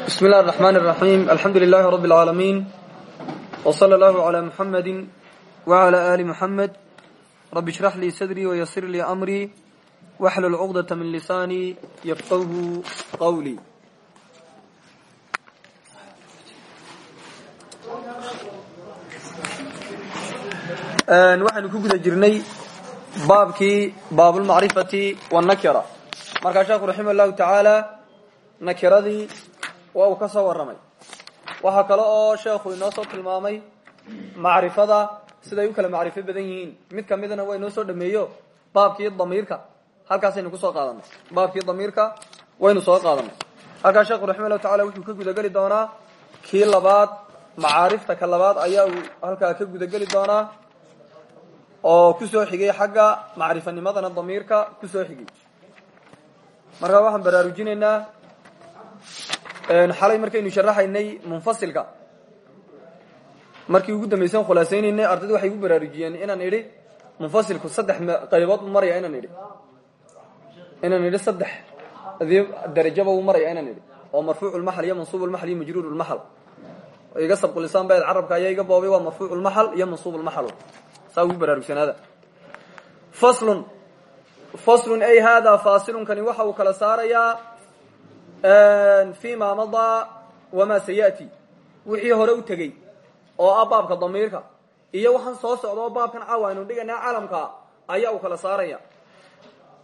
بسم الله الرحمن الرحيم الحمد لله رب العالمين وصلى الله على محمد وعلى آل محمد رب اشرح لي صدري ويسر لي أمري واحلل عقدة من لساني يفقه قولي waxaynu ku guda jirnay baabkii baabulmacrifati wannakira markaa sheekhu raximah llahu tacaala nakiradii waa uu ka soo warramay. Waxaa kale oo sheekhu inoo soo tilmaamay macrifada siday u kala macrifo badan yihiin. Mid kamidana waa inoo soo dhameeyo baabkii damiirka. Halkaasaynu ku soo qaadanay. Baabkii damiirka waynu soo qaadanay. Halkaa sheekhu raximah llahu tacala wuxuu ka gudageli doonaa kii labaad macaarifta ka labaad ayaa uu halkaa ka gudageli doonaa oo ku soo xigay xagga macrifanimadana damiirka ku soo xigay. Markaa waxaan baraarujinaynaa xalay markaynu sharaxaynay munfasilka. Markii ugu dambaysan khulaasaynaynay ardaydu waxay igu baraarujiyeen inaan idhi munfasilku saddex qaybood buu maraya inaan idhi. Inaan idhi saddex darajaba uu maraya inaan idhi. Oo marfuuc lmaxal iyo mansuub lmaxal iyo majruur lmaxal iga sabqulisaan baed carabka ayaa iga boobay waa marfuuc lmaxal iyo mansuub lmaxal saa ugu baraarugsanaada faslun. Faslun ay hada fasilunkani waxa uu kala saarayaa fi ma madaa wamaa sayati. Wixii hore u tegey oo ah baabka damiirka iyo waxaan soo socda oo baabkan caawa aynu dhiganaa calamka ayaa uu kala saaraya.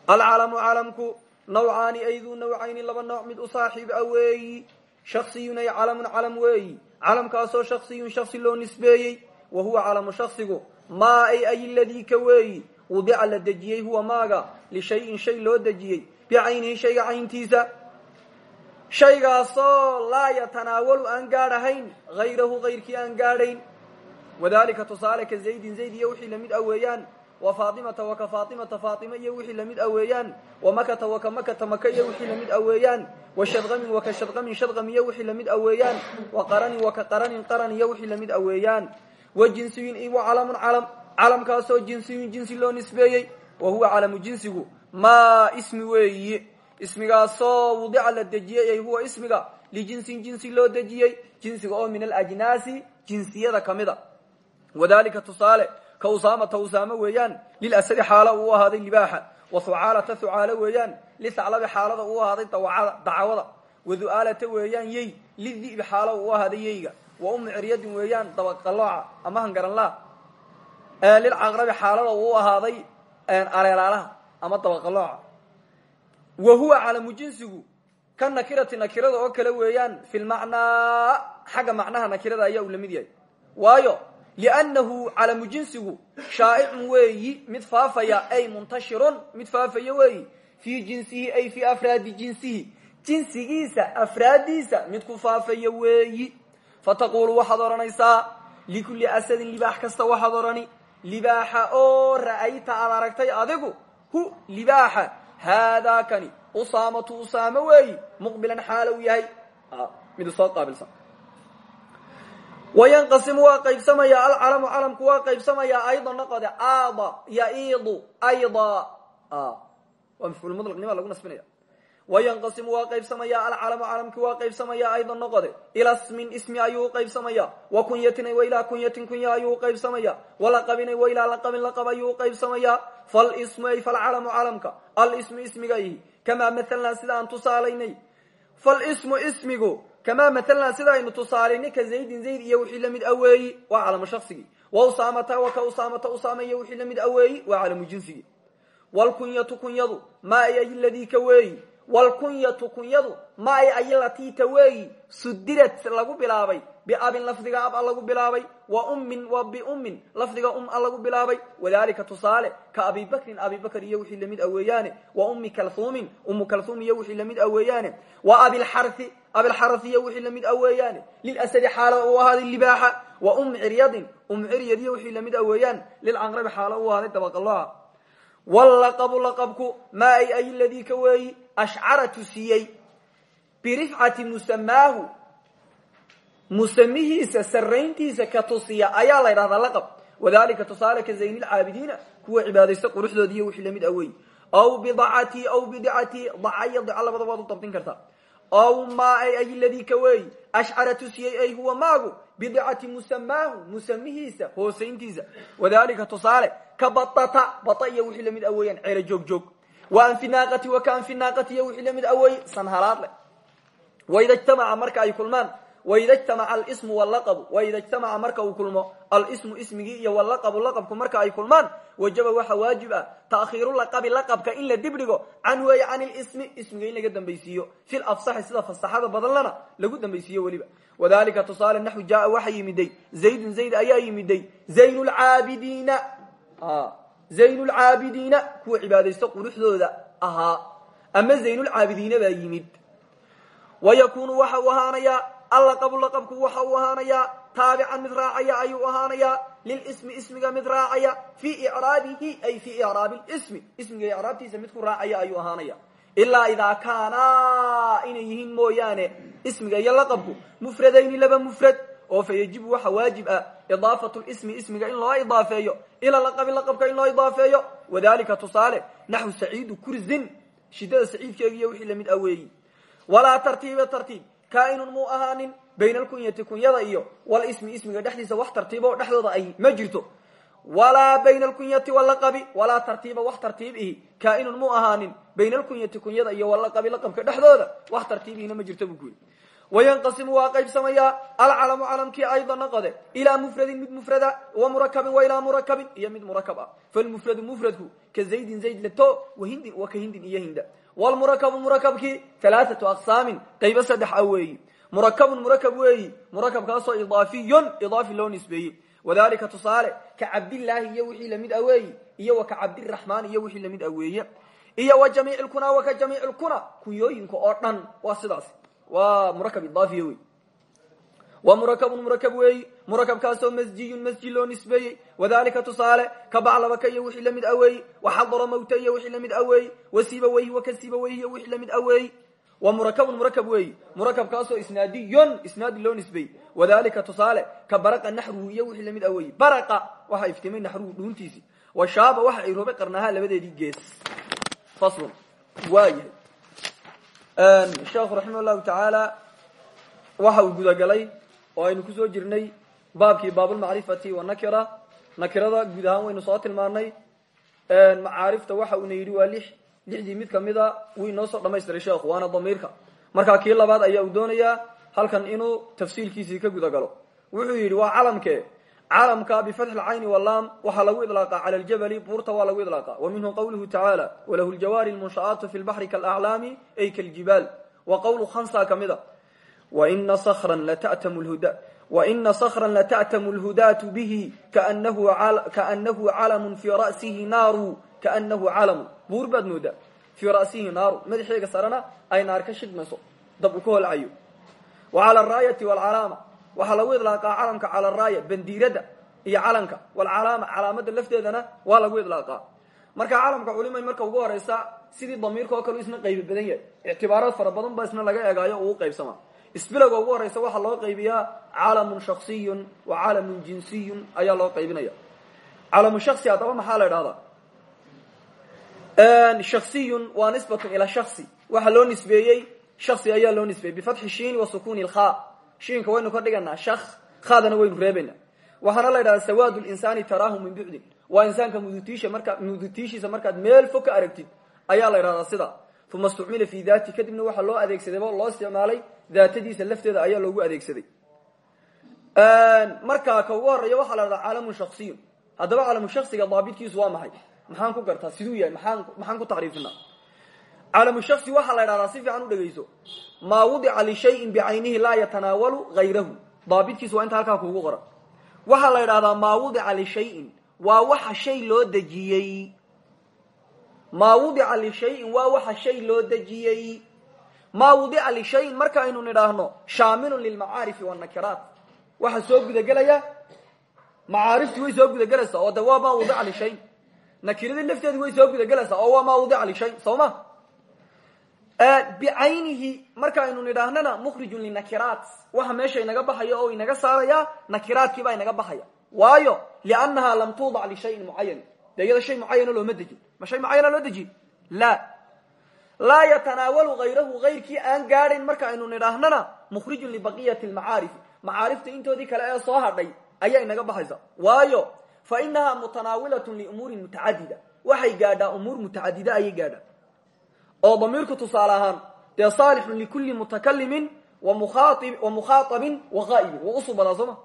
Alcalamu calamku nawcaani ayduu nawcayni laba nooc mid u saaxiib a weeyi shaksiyun ay calamun calam weeyi calamkaasoo shaksiyun shaksi loo nisbeeyey wa huwa calamu shaksigu maa ay ay ladii ka weeyi wudica la dejiyey huwa maaga. Lishayin shay loo dejiyey. Bicaynihi shayga cayntiisa shaygaasoo laa yatanaawalu aan gaadhahayn hayrahu hayrkii aan gaadhayn. Wadalika tusaale ka zaydin zayd iyo wixii la mid a weeyaan wa faatimata waka faatimata faatima iyo wixii la mid a weeyaan wa makata waka makata maka iyo wixii la mid a weeyaan wa shadqamin waka shadqamin shadqam iyo wixii la mid a weeyaan wa qaranin waka qaranin qaran iyo wixii la mid a weeyaan. Wa jinsiyun iwa calamun calam calamkaasoo jinsiyun jinsi loo nisbeeyey wa huwa calamu jinsigu maa ismi weeyi ismigaasoo wudica la dejiyey ay huwa ismiga lijinsin jinsi loo dejiyey jinsiga oo min alajnaasi jinsiyada kamida wadalika tusaale ka usaamata usaamo weeyaan lilasadi xaala uu ahaaday libaaxa wa hucaalata hucaalo weeyaan lithaclabi xaalada uu ahaaday dacwada. Wadu'aalata weeyaan yey lidi'bi xaala uu ahaaday yeyga. Wa umu ciryadin weeyaan dabaqalooca ama hangaranlaa. Lilcaqrabi xaalada uu ahaaday aleelaalaha ama dabaqalooca wa huwa calamu jinsigu ka nakirati nakirada oo kale weeyaan fi lmacnaa xagga macnaha nakirada ayaa uu la mid yahay. Waayo liannahu calamu jinsigu shaa'icun weeyi mid faafaya ay muntashirun mid faafaya weeyi fii jinsihi ay fii afraadi jinsihi jinsigiisa afraaddiisa mid ku faafaya weeyi. Fataqulu waxaad odhanaysaa likulli asadin libaax kasta waxaad odhani libaaxa oo ra'ayta aad aragtay adigu hu libaaxa haadaa kani usaamatu usaamo weeyi muqbilan xaala u yahay mid soo qaabilsan wayanqasimu waa qaybsamayaa alcalamu calamku waa qaybsamayaa ayda noqode aada yaiidu ayda. Waa mafcuul mudlaqnima lagu nasbinaya wayanqasimu waa qaybsamayaa alcalamu calamki waa qaybsamayaa ayda noqode ila smin ismi ayuu uqaybsamaya wa kunyatin wa ilaa kunyatin kunya ayuu uqaybsamaya walaqabin wa ilaa laqabin laqab ayuu uqaybsamaya falsmu ay falcalamu calamka alismu ismigayhi kamaa mahalnaa sida aan tusaalaynay falsmu ismigu kamaa mahalnaa sida aynu tusaalaynay ka zaydin zayd iyo wixii la mid aweeyi waa calamu shaksigii wa usaamata wa ka usaamata usaama iyo wixii la mid aweeyi waa calamu jinsigii wlkunyatu kunyadu ma ay ay ladii ka weeyi wlkunyatu kunyadu ma ay aylatita weeyi sudirat lagu bilaabay biabin lafdiga ab a lagu bilaabay wa ummin wa biummin lafdiga um a lagu bilaabay wadalika tusaale ka abi bakrin abi bakr iyo wixii la mid a weeyaane wa ummi kalhuumin umu kalhuum iyo wixii la mid a weeyaane wa abilxari abilxari iyo wixii la mid a weeyaane lilasadi xaala uu ahaaday libaaxa wa um ciryadin um ciryad iyo wixii la mid a weeyaan lilcanrabi xaala uu ahaaday dabaqaloha wlaqabu laqabku maa ay ay ladii ka weeyi? Ashcara tusiyey birifcati musamaahu musamihiisa sarayntiisa ka tusiya ayaa la ydhahdaa laqab. Wadalika tusaale ka zayn lcaabidiina kuwa cibaadaysta quruxdoodiiyo wixii la mid a wey aw bidacati aw bidicati daca iyo dica labada waad u dabdin kartaa ow maa ay ay ladii ka weeyi? Ashcara tusiyey ay huwa maagu? Bidcati musamaahu musamihiisa hoosayntiisa. Wadalika tusaale ka batata bata iyo wixii la mid aweeyaan ceelo joog joog. Wa anfi naaqati wa ka anfi naaqati iyo wixii la mid aweeye sanhalaad leh. Waida ijtamaca marka ay kulmaan waida ijtamaca alismu wallaqabu waida ijtamaca marka uu kulmo alismu ismigii iyo wallaqabu laqabku marka ay kulmaan wajaba waxa waajib ah ta'khiiru laqabi laqabka in la dibdhigo canhu ay can lismi ismiga in laga dambaysiiyo. Fi lafsaxi sida fasaxada badanlana lagu dambaysiiyo weliba. Wadalika tusaale naxu jaa waxa yimiday zaydun zayd ayaa yimiday zayn lcaabidiina zayn lcaabidiina kuwa cibaadaysto quruxdooda ahaa. Ama zaynulcaabidiina baa yimid. Wayakunu waxa uu ahaanayaa allaqabu laqabku waxa uu ahaanayaa taabican mid raacaya ayuu ahaanayaa ismiga mid raacaya fii icraabihi ay fii icraabi lismi ismiga icraabtiisa mid ku raacaya ayuu ahaanaya. Ilaa idaa kaanaa inay ismiga iyo laqabku mufradayni laba mufrad oo fa yajibu waxa waajib ah idaafatu lismi ismiga in loo idaafeeyo ila laqabi laqabka in loo idaafeeyo. Wadalika tusaale naxwu saciidu kurzin shidada saciidkeegiiyo wixii la mid aweeyi walaa tartiiba tartiib kaainun muu bayna alkunyati kunyada iyo walismi ismiga dhexdiisa wax tartiibo dhexdooda ay ma jirto. Walaa bayna alkunyati walaqabi walaa tartiiba tartiib ihi kaainun muu ahaanin bayna alkunyati kunyada iyo walaqabi laqabka dhexdooda wax tartiibihina ma jirto buu wayanqasimu waa qaybsamayaa alcalamu calamkii ayda noqode ilaa mufradin mid mufrada wa murakabin wa ilaa murakabin iyo mid murakab ah falmufradu mufradku ka zaydin zayd leto wahindin wa ka hindin iyo hinda wlmurakabu murakabkii alaaatu aqsaamin qaybo saddex a weeyi murakabun murakab weeyi murakabkaasoo idaafiyun idaafi loo nisbeeyey wadalika tusaale ka cabdillaahi iyo wixii la mid a weeyi iyo wa ka cabdiraxmaan iyo wixii la mid a weeye iyo wa jamiic lkuna wa ka jamiic lkuna kunyooyinka oo dhan waa sidaas waa murakab idaafiya wey. Wa murakabun murakab weeyi. Murakabkaasoo masjiyun masji loo nisbeeyey. Wadalika tusaale ka baclabaka wixii la mid aweeyi waxadaro mawta iyo wixii la mid aweeyi wasiba weyhi waka siba weyhi iyo wixii la mid aweeyi wa murakabun murakab weeyi. Murakabkaasoo isnaadiyun isnaadi loo nisbeeyey. Wadalika tusaale ka baraqa naxruhu wixii la mid aweeyi baraqa waxa iftimay naxruhu dhuuntiisi. Wa shaaba waxa ay roobay qarnaha labadeedii gees. Faslun waa yahay sheekhu raximah llahu tacaala waxa uu gudagalay oo aynu ku soo jirnay baabkii baabulmacrifati wanakira nakirada guud ahaan waynu soo tilmaanay. Macaarifta waxa uuna yidhi waa lix lixdii mid kamida wuu inoo soo dhamaystiray sheekhu waana damiirka. Markaa kii labaad ayaa uu doonayaa halkan inuu tafsiilkiisii ka gudagalo. Wuxuu yidhi waa calamke calamka bifatxi lcayni walaam waxaa lagu idlaaqa cala ljabali buurta waa lagu idlaaqa. Wa minhu qawluhu tacaala walahu ljawaari lmunsha'aatu fi lbaxri kalaclaami ay kaljibaal wa qawlu khansa skran lata'tamu lhuda waina skran lata'tamu lhudaatu bihi kaanahu calamun fii ra'sihi naaru kaanahu calamun buur baad moodaa fii ra'sihi naaru. Madaxeega sarena ay naar ka shidmayso dab u ka holcayo wa cala araayati walcalaama waxaa lagu idlaaqaa calamka cala araaya bandiirada iyo calanka. Walcalaama calaamada lafteedana waa lagu idlaaqaa marka calamka culimay marka ugu horeysa sidii damiirka oo kale isna qaybi badan yahay. Ictibaaraad fara badan ba isna laga eegaayo uu qaybsama. Isbilowga ugu horeysa waxaa loo qaybiyaa calamun shaksiyun wa calamun jinsiyun ayaa loo qaybinaya. Calamu shaksi haddaba maxaa la idhahdaa shaksiyun waa nisbatun ilaa shaksi waxaa loo nisbeeyey shaksi ayaa loo nisbeeyey. Bifatxi shiini wa sukuni lkha shiinka waynu ka dhiganaa shak khadana waynu reebaynaa. Waxaana la idhahdaa sawaad linsaani taraahu min bucdin waa insaanka mudutiisha markaa mudutiishiisa markaad meel fog ka aragtid ayaa la idhahdaa sida uma istucmila fi dati kadibna waxaa loo adeegsaday o loo isticmaalay daatadiisa lafteeda ayaa loogu adeegsaday. Markaa ka ugu horreeya la dhahdaa calamun shaksiyun haddaba calamu shaksiga daabitkiisu waa maxay? Maxaan ku gartaa? Siduu yahay maxaan ku tacriifinaa calamu shaksi waxaa la dhahdaa si fiican u dhegeyso maa wudica lishayin bicaynihi laa yatanaawalu hayrahu daabitkiisu waa inta halkaa kuugu qoran. Waxaa la idhahdaa maa wudica lishayin waa waxa shay loo dejiyey. Maa wudica lishayin waa waxa shay loo dejiyey. Maa wudica lishayin markaaynu nidhaahno shaamilun lilmacaarifi wanakiraat waxa soo gudagelaya macaariftii way soo gudagelaysaa oo de waa maa wudica lishayin nakiradii lafteedi way soo gudagelaysaa oo waa maa wudica lishayin soo ma bicaynihi markaaynu nidhaahnana mukhrijun linakiraat. Waxa meesha inaga baxaya oo inaga saaraya nakiraadkii baa inaga baxaya. Waayo liannaha lam tuudac lishayin mucayan dee iyada shay mucayana looma dejin. Ma shay mucayana loo dejiye la. Laa yatanaawalu hayrahu hayrkii aan gaadhayn marka aynu nidhaahnana mukhrijun libaqiyati lmacaarifi macaarifta intoodii kale ee soo hadhay ayaa inaga baxaysa. Waayo fa inahaa mutanaawilatun liumuurin mutacadida. Waxay gaadhaa umuur mutacadida ayay gaadhaa oo damiirku tusaale ahaan dee saalixun likulli mutakalimin wa mukhaaabin wa ghaa'ibin wa usuubadaa sooma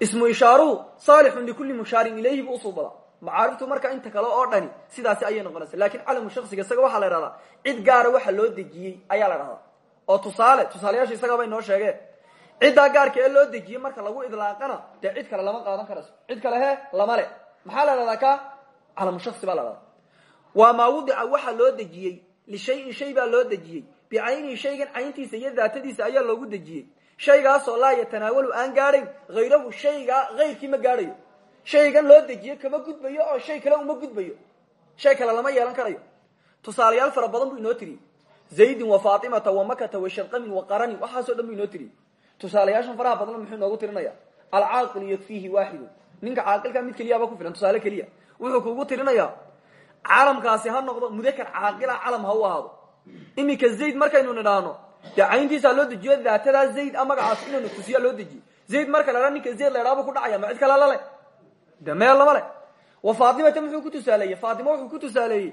ismu ishaaruhu saalixun likulli mushaarin ilayhi bu usuubadaa macaariftu marka inta kale oo dhani sidaasi ayay noqonaysa laakiin calamu isaga waxaa la idhahdaa cid gaara waxa loo dejiyey ayaa la dhahdaa oo tusaale tusaalayaasha isagaba inoo sheegeen ciddaa gaarka ee loo dejiyey marka lagu idlaaqana dee cid kale lama qaadan karayso. Cid kale he lama le maxaa la dhahdaa ka? Calamu shaksi baa la dhahdaa waa maa wudica waxa loo dejiyey. Lishayin shay baa loo dejiyey. Bicaynihi shaygan cayntiisa iyo daatadiisa ayaa loogu dejiyey. Shaygaasoo laa yatanaawalu aan gaadhayn hayrahu shaygaa hayrkii ma gaadhayo. Shaygan loo dejiyo kama gudbayo oo shay kale uma gudbayo. Shay kale lama yeelan karayo. Tusaalayaal fara badan buu inoo tiriyey zaydin wa faatimata wa makata wa sharqamin wa qaranin waxaasoo dhan buu inoo tiriyey tusaalayaashan faraha badanna muxuu inoogu tirinaya. Alcaaqilu yakfiihi waaxidu ninka caaqilka mid keliyaaba ku filan tusaale keliya. Wuxuu tirinayaa calamkaasi ha noqdo mudakar caaqila calam ha u ahaado. Iminka zayd markaynu nidhaahno dee cayntiisaa loo dejiyo daatadaa zayd a magacaas inaynu tusiya loo dejiye zayd marka la dhaa ninka zayd la ku dhacaya ma cid kale lale de meel lama le wa faatimata muxuu ku tusaaleeyey faatima wuxuu ku tusaaleeyey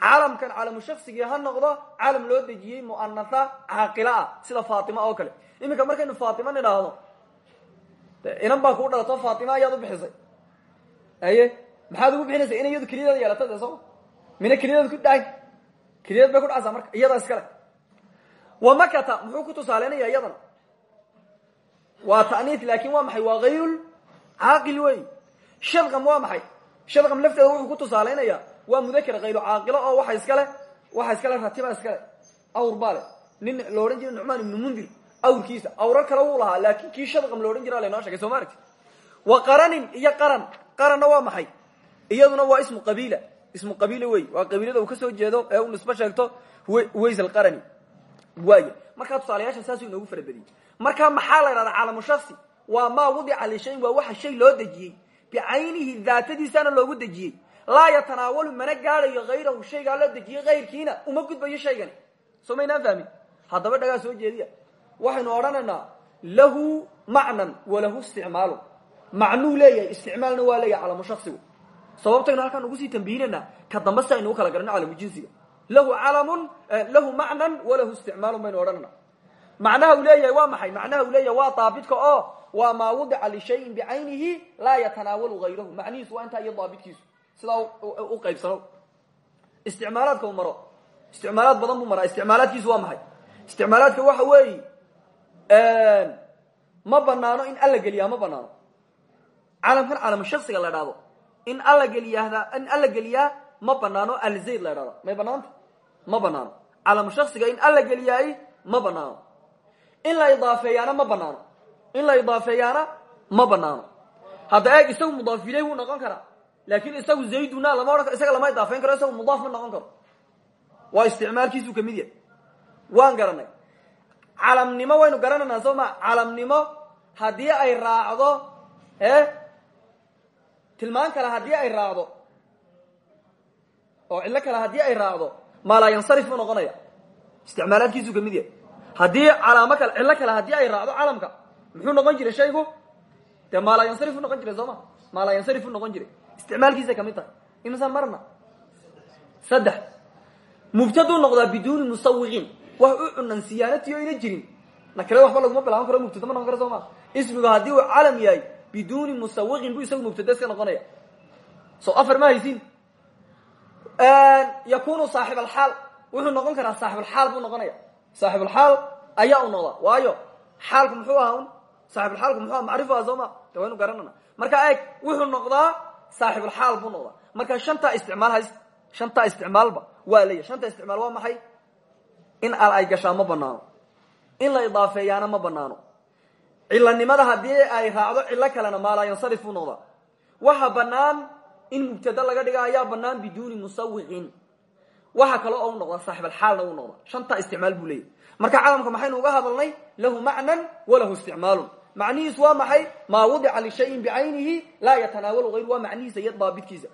calamkan calamu shaksigii ha noqdo calam loo dejiyey mu'anatha caaqila ah sida faatima oo kale. Iminka markaynu faatima nidhaahdo de inan baa kuu dhalato faatima ayaad bixisay. Aye maxaad ugu bixinaysa inay iyadu keliyadeeda yeelato de mina keliyadeed ku dhaay keliyadeed bay ku dhacaysaa marka iyadaa iskale wa makata muxuu ku tusaaleynaya iyadana waa ta'niis laakin waa maxay? Waa hayrul caaqil wey shadqam waa maxay? Shadqam lafteeda wuxuu ku tusaalaynaya waa mudakar hayru caaqilo oo waxa iskale waxa iskale ratiba iskale awr baa le nin la odhan jira nucmaan ibnu mundir awrkiisa. Awrar kale wuu lahaa laakin kii shadqam la odhan jira laynoo shegay soo ma aragti wa qaranin iyo qaran. Qaranna waa maxay? Iyaduna waa ismu qabiila ismu qabiila wey waa qabiilada uu ka soo jeedo ee u nisbo sheegto ways alqarani waaya markaa tusaalayaasha saasuu inoogu farabadiyey marka maxaa la ydhahdaa calamu shaksi waa maa wudica lishayin waa waxa shay loo dejiyey. Bicaynihi daatadiisaana loogu dejiyey. Laa yatanaawalu mana gaadhayo hayrahu shaygaa loo dejiyey hayrkiina uma gudbayo shaygani. Soo maynaan fahmin? Haddaba dhagaa soo jeediya. Waxaynu odhanaynaa lahu macnan walahu isticmaalu. Macnuu leeyahay isticmaalna waa leeyahay calamu shaksigu sababtaynu halkaan ugu sii tambihinayna ka dambe si aynu u kala jinsiga. Lahu calamun lahu macnan walahu isticmaalun baynu odhanayna. Macnaha uu waa maxay? Macnaha uu waa daabidka oo waa maa wudica lishayin bicaynihi laa yatanaawalu hayrahu macnihiisu waa intaa iyo daabidkiisu sidaa u qaybsano. Isticmaalaadka u maro. Badan buu maraa. Waa maxay? Isticmaalaadka waxa weeyi ma banaano in alla geliyaa ma banaano calamkan calamu shaksiga la dhahdo in alla geliyaa ma banaano alzayd la dhahdo may banaanta ma banaano. Calamu shaksiga in alla geliyaay ma banaano. In la idaafeeyaana ma banaano. In la idaafeeyaana ma banaano. Hadda eeg isagu mudaaf wuu noqon karaa. Laakin isagu zayduna lama odhan isaga lama idaafeyn karo isagu mudaaf ma noqon karo. Waa isticmaalkiisuu ka mid waan garanay. Calamnimo waynu garanaynaa soo ma calamnimo haddii ay raacdo e tilmaan kale haddii ay raacdo. Oo cillo kale haddii ay raacdo maalaa yansarif buu noqonaya. Isticmaalaadkiisuu ka mid yahay. Haddii calaamo kale cillo kale haddii ay raacdo calamka muxuu noqon jiray shaygu? Dee maalaa yansarif u noqon jiray soo ma? Maalaa yansarif u noqon jiray. Isticmaalkiisay tahay. Imisan marna. Saddex. Mubtaduu noqdaa biduuni musawiqiin wax u cunan siyaanatiyo ayna jirin. Nakale waxba laguma bilaaban karo mubtada ma noqon karo soo ma? Ismigu haddii uu calam yahay biduuni musawiqin buu isagu mubtada iska noqonaya soo afar ma haysin yakunu saaxib alxaal wuxuu noqon karaa saaxibulxaal buu noqonaya saaxibulxaal ayaa u noqdaa waayo xaalku muxuu ahaa un saaxibulxaalku muxuu aha macrifu aha soo ma de waynu garanana marka eeg wuxuu noqdaa saaxibulxaal buu noqdaa marka shantaa isticmaal hays shantaa isticmaalba waa leeyahy shanta isticmaal waa maxay in al ay gashaa ma banaano in la idaafeeyaana ma banaano cilanimada haddii ay raacdo cillo kalena maalaa yansarif buu noqdaa waxa banaan in mubtada laga dhiga ayaa banaan biduuni musawiqin waxa kale oo u noqdaa saaxibalxaalna uu noqdaa. Shantaa isticmaal buu marka calamka maxaynu uga hadalnay? Lahu macnan walahu isticmaalun. Macnihiisu waa maxay? Maa wudica lishayin bicaynihi laa yatanaawalu hayru waa macnihiisa iyo daabidkiisa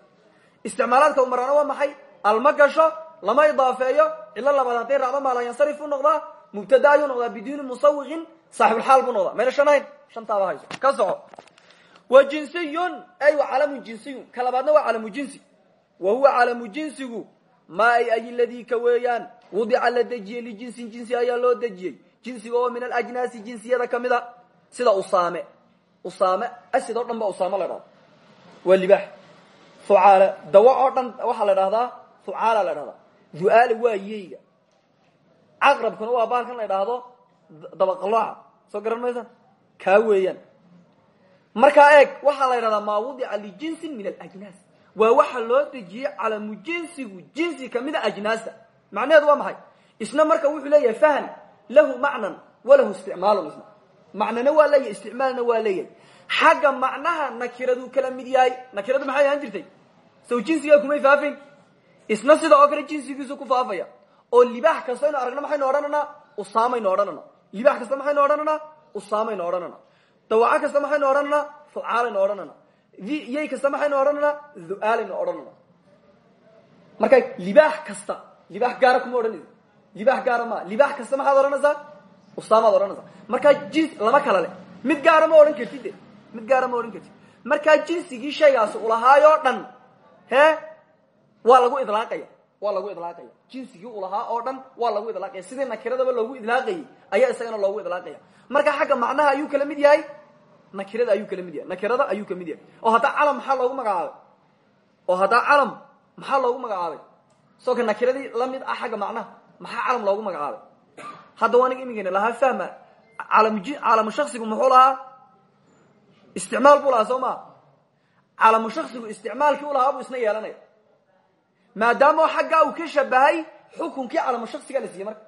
isticmaalaadka umaraana waa maxay? Alma gasho lama idaafeeyo cilo labaad hadday raacdo maalayansarif u noqdaa. Mubtada ayuu noqdaa biduuni musawiqin saaxibulxaal buu noqdaa. Mayna shanayn shantaaba hayso ka soco. Wa jinsiyun ay wa calamu jinsiyun ka labaadna waa calamu jinsi. Wa huwa calamu jinsigu maa ay ay ladii ka weeyaan? Wudica la dejiyey lijinsin jinsi ayaa loo dejiyey. Jinsiga oo min alajnaasi jinsiyada ka mid a sida usaame. Usaame asid oo dhan ba usaame la dhahda waa libaax hucaale dawa dabaqalooca soo garan maysan kaa weeyaan. Markaa eeg waxaa la ydhahdaa maa wudica lijinsin min alajnaas waa waxa loo dejiyey calamu jinsigu jinsi kamida ajnaasta. Macnaheedu waa maxay? Isna marka wuxuu leeyahay fahan lahu macnan walahu isticmaalun isna. Macnana waa leeyahay isticmaalna waa leeyahay. Xagga macnaha nakiradu kala mid yahay. Nakiradu maxay ahaan jirtay? Sow jinsiga kumay faafayn isna sida oo kale jinsigiisu ku faafaya. Oo libaax kasta aynu aragno maxaynu odhananaa usaamaynu odhanana libaax kasta maxaynu odhananaa usaamaynu odhanana. Dawaco kasta maxaynu odhananaa fucaalaynu odhanana. Yey kasta maxaynu odhananaa du'aalaynu odhanana. Marka libaax kasta libaax gaara kuma odhanaysa libaax gaara maa libaax kasta maxaad odhanaysaa? Usaamaad odhanaysaa. Markaa jins lama kala leh. Mid gaara ma odhan kartid mid gaara ma odhan kartid. Markaa jinsigii shaygaasi ulahaayoo dhan hee? Waa lagu idlaaqaya waa lagu idlaaqaya jinsigii ulahaa oo dhan waa lagu idlaaqaya sidii nakiradaba loogu idlaaqayay ayaa isagana loogu idlaaqaya. Marka xagga macnaha ayuu kala mid yahay? Nakirada ayuu kala mid yahay. Nakirada ayuu ka mid yahay. Oo haddaa calam maxaa loogu magacaabay? Oo haddaa calam maxaa loogu magacaabay? Soo ka nakiradii la mid ah xagga macnaha maxaa calam loogu magacaabay? Hadda waa aniga imikana lahaa fahma. Calam calamu shaksigu muxuu lahaa? Isticmaal buu lahaa soo maa u lahaa isna yeelanaya maadaama xaggaa uu ka shabahay xukunkii calamu shaksiga la siiyey marka.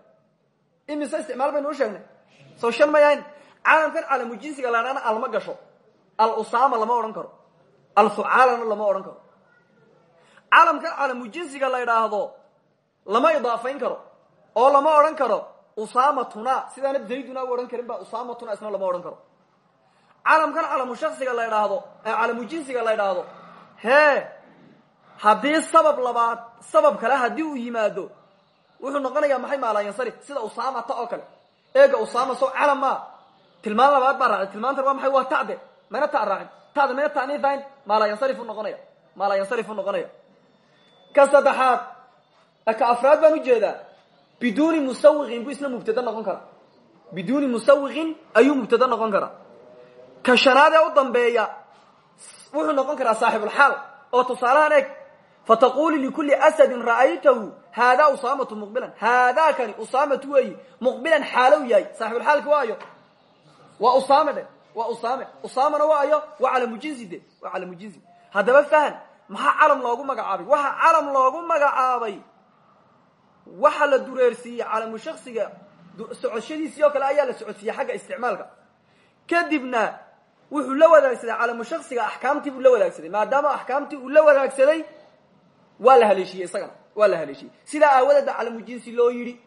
Imise isticmaal baynu u sheegnay. Soo shan mayahayn calamkan calamu jinsiga la dhahna alma gasho. Al usaama lama odhan karo. Al fucaalana lama odhan karo. Calamkan calamu jinsiga la idhaahdo lama idaafayn karo. Oo lama odhan karo usaamatuna sidaana zayduna u odhan karin ba usaamatuna isna lama odhan karo. Calamkan calamu shaksiga la idhaahdo calamu jinsiga la idhaahdo hee haddii sabab labaad sabab kale haddii uu yimaado wuxuu noqonayaa maxay maalayansarif sida usaamata oo kale. Eega usaama soo calam maa tilmaan labaad baa raacay. Tilmaantan waa maxay? Waa tade mayna ta raacin. Tada mayna taniifayn maalayansarif u noqonaya. Maalayansarif u noqonaya. Ka saddexaad ka afraad baan u jeedaa biduuni musawiqin buu isna mubtada noqon karaa. Biduuni musawiqin ayuu mubtada noqon karaa. Ka shanaad u dambeeya wuxuu noqon karaa saaxibulxaal oo tusaalahaan fataquli likuli asadin ra'aytahu haadaa usaamatu muqbilan. Haadaakani usaamatu weeyi muqbilan xaalow yahay saaxibulxaalki waayo. Waa usaame dhe waa usaame. Usaamana waayo waa calamujinsi de waa calamujinsi haddaba fahan maxaa calam loogu magacaabay? Waxa calam loogu magacaabay waxa la dureersiiyey calamu shaksiga socoshadiisii oo kale ayaa la socodsiiyey xagga isticmaalka. Kadibna wuxuu la wadaagsaday calamu shaksiga axkaamtii buu la wadaagsaday maadaama axkaamtii uu la waa la haleeshiyey isagana waa la haleeshiyey. Sidaa aawadeeda calamu jinsi loo yidhi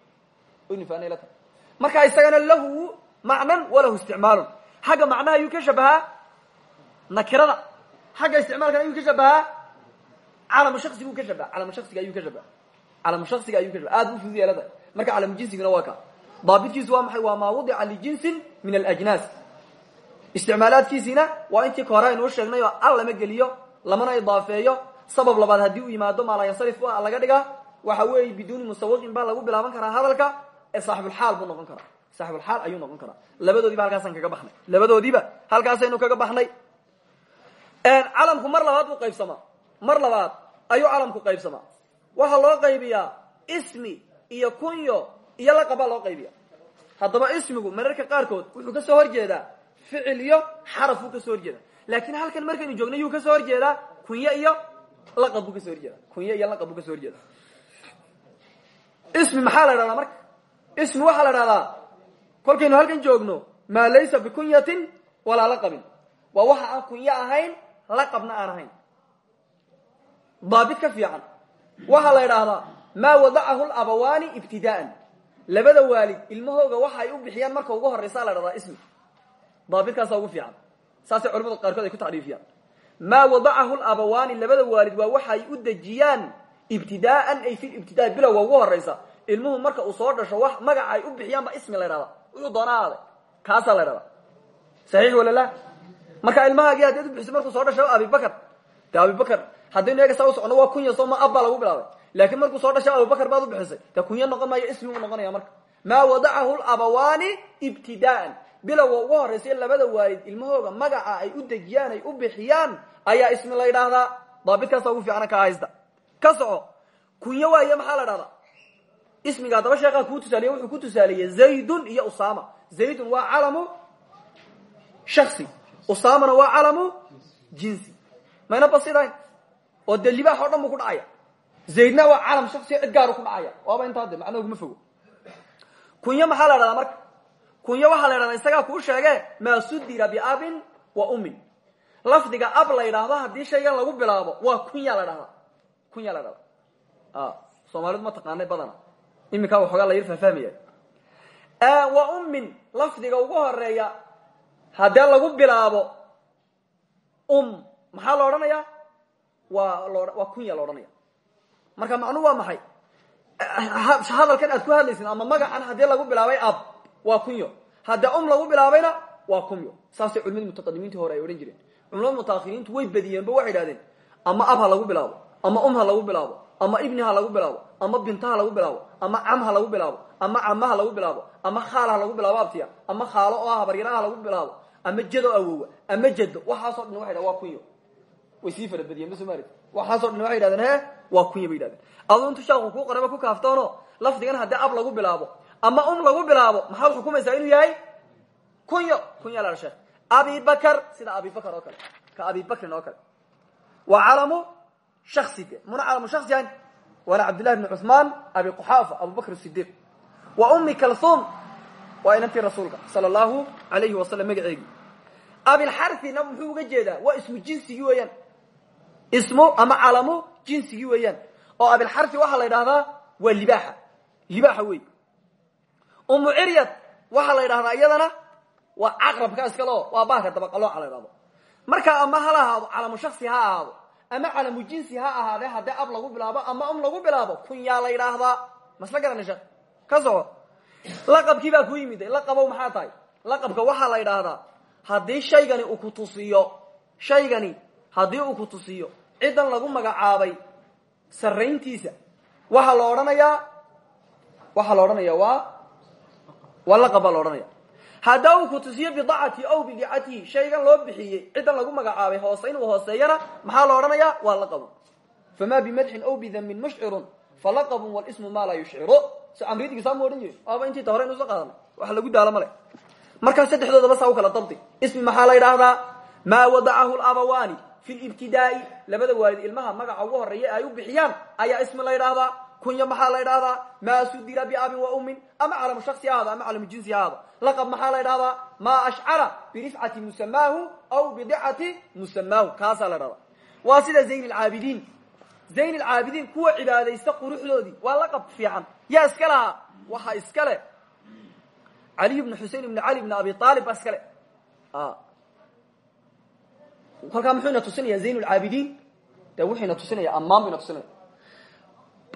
nifaaneylata markaa isagana lahu macnan walahu isticmaalun. Xagga macnaha ayuu ka shabahaa? Nakirada. Xagga isticmaalkana ayuu ka shabahaa? Calamu shaksigu ka shabaha calamu shaksiga ayuu ka shabaha calamu shaksiga ayuu ka shabaha aad bu fudud yeelada marka calamu jinsiguna waa ka. Daabitkiisu waa maxay? Waa maa wudica lijinsin min alajnaas. Isticmaalaadkiisiina waa intii ka hore aynuu sheegnay oo al lama geliyo lamana idaafeeyo sabab labaad haddii uu yimaado maalayansarif a laga dhigaa. Waxa weeye biduuni musawiqin baa lagu bilaaban karaa hadalka ee saaxibulxaal buu noqon karaa. Saaxibulxaal ayuu noqon karaa. Labadoodiiba halkaasaan kaga baxnay. Labadoodiiba halkaasaynu kaga baxnay. Calamku mar labaad buu qaybsamaa. Mar labaad ayuu calamku qaybsamaa. Waxaa loo qaybiyaa ismi iyo kunyo iyo laqab baa loo qaybiya haddaba ismigu mararka qaarkood wuxuu ka soo horjeedaa ficil iyo xaraf buu ka soo horjeedaa. Laakiin halkan markaynu joogna yuu ka soo horjeedaa kunyo iyo laqab buu ka soo horjeeda kunyo iyo laqab buu ka soo horjeeda ismi maxaa la idhahdaa marka? Ismi waxaa la idhahdaa kolkaynu halkan joogno maa laysa bikunyatin walaa laqabin. Waa waxa aan kunyo ahayn laqabna aan ahayn. Daabit ka fiican. Waxaa la idhaahdaa maa wadacahu labawaani ibtidaa'an labada waalid ilmahooga waxa ay u bixiyaan marka ugu horraysa la dhahdaa ismi. Daabitkaasa ugu fiican. Saasay culamada qaarkood ay ku tacriifiyaan maa wadacahu labawaani labada waalid waa waxa ay u dejiyaan ibtidaaan ay fi ilmuhu marka uu soo dhasho wax magaca ay u bixiyaan ba ismi la ydhahda wuxuu doonaa aade kaasaa la ydhahda saxiix wala la marka ilmahaagii haddaad u bixiso markuu soo dhasho abibakar de abibakar haddaynu eega saa u socono waa kunya soo ma ab baa lagu bilaabay. Laakiin markuu soo dhasho abubakar baad u bixisay. Dee kunya noqon ismi uu noqonaya marka. Maa wadacahu labawaani ibtidaan bilowga ugu horaysa labada waalid ilmahooga magaca ay u dejiyaan ay u bixiyaan ayaa ismi la ydhaahdaa daabitkaasa ugu fiicana ka haysta. Ka soco. Kunyo maxaa la dhahdaa ismiga haddaba sheekhaa kuu tusaaliye wuxuu ku tusaaleeyey zaydun iyo usama zaydun waa calamu shaksi usamana waa calamu jinsi. Mayna basidayn oo dee libaax o dhan buu ku dhacaya. Zaydna waa calam shaksiyo cid ku dhacaya. Waaba intaa de macnaha uguma fogo. Kunyo maxaa la dhahdaa marka kunyo waxaa la ydhahdaa isagaa kuu sheege maa sudira biabin wa ummin lafdiga ab la ydhaahdo haddii shaygan lagu bilaabo waa kunya la dhahdaa kunya la dhahdaa soomaalidu ma taqaanay badana. Iminkaa waxoogaa la yar faahfahmaya wa ummin lafdiga ugu horreeya haddee lagu bilaabo um maxaa la odhanaya waa waa kunya la odhanaya marka macnuhu waa maxay? Hadalkan aad ku hadlaysid ama magacan haddii lagu bilaabay ab waa kunyo haddii um lagu bilaabayna waa kumyo saasay culimadii mutaqadimiintii hore ay odhan jireen. Culimada mutaahiriintu way badiyeenba waxay idhahdeen ama ab ha lagu bilaabo ama um ha lagu bilaabo ama ibni ha lagu bilaabo ama binta ha lagu bilaabo ama cam ha lagu bilaabo ama cama ha lagu bilaabo ama khaal ha lagu bilaabo abtiya ama khaalo oo ah habaryara ha lagu bilaabo ama jado awowa ama jado waxaasoo dhan waxay dhahen waa kunyo way sii fara badiyeen ma somaali waxaasoo dhan waxay yidhahdeen he waa kunya bay yidhahdeen aduu intu shaaku kuu qorayba ku kaaftoono lafdigan haddii ab lagu bilaabo ama um lagu bilaabo maxaad xukumaysaa inuu yahay? Kunyo. Kunya la sheekh abibakar sida abibakar oo kale. Ka abibakrin oo kale. Waa calamu shaksige muna calamu shaksiyan waana cabdillahi bni cuثmaan abi quxaafa abubakr sidiq wa umi kalhum waa inantii rasuulka sala allahu alayhi wasalam magaceegii abilxarina muxuu uga jeedaa waa ismu jinsigii weeyaan. Ismu ama calamu jinsigii weeyaan. Oo abilxari waxaa la yidhahdaa waa libaaxa. Libaaxa wey umu ciryad waxaa la yidhahdaa iyadana waa caqrabka iskaleo waa bahalka dabaqalooca la ydhahdo marka ama hala ahaado calamu shaksi ha ahaado ama calamu jinsi ha ahaadee haddii ab lagu bilaabo ama um lagu bilaabo kunyaa la yidhaahdaa. Masla garana sheekh ka soco laqabkii baa ku yimid laqabow maxaa tahay? Laqabka waxaa la yidhaahdaa haddii shaygani uu ku tusiyo shaygani haddii uu ku tusiyo ciddan lagu magacaabay sarrayntiisa waxaa la odhanayaa waxaa la odhanaya waa waa laqab baa la odhanaya. Haddaa uu ku tusiyo bidacati aw bidicatihi shaygan loo bixiyey ciddan lagu magacaabay hoose inuu hooseeyana maxaa la odhanayaa waa laqabun famaa bimadxin aw bidamin mushcirun falaqabun walismu maa laa yushciru so amriidigi saa mu odhan jiri waaba intii ta hore inuusa qaadanay. Wax lagu daalo male markaa saddexdoodaba saa u kala dabdi. Ismi maxaa la yidhaahdaa? Maa wadacahu labawaani fi libtidaai labada waalid ilmaha magaca ugu horreeya ay u bixiyaan ayaa ismi la yidhaahdaa kunya maxaa la ydhahdaa maa sudira biabin wa ummin ama calamu shaksi ahaado ama calamu jinsi ahaado laqab maxaa la ydhahdaa maa ashcara birifcati musamaahu aw bidicati musamaahu. Kaasaa la dhahdaa waa sida zayn lcaabidiin zayn lcaabidiin kuwa cibaadaysta quruxdoodii. Waa laqab fiican. Yaa iska lahaa? Waxaa iska le caliy bn xusein ibn cali bn abi aalib baa iska le kolkaa muxuu ina tusinaya zayn lcaabidiin de wuxuu ina tusinaya ammaan bu ina tusinaya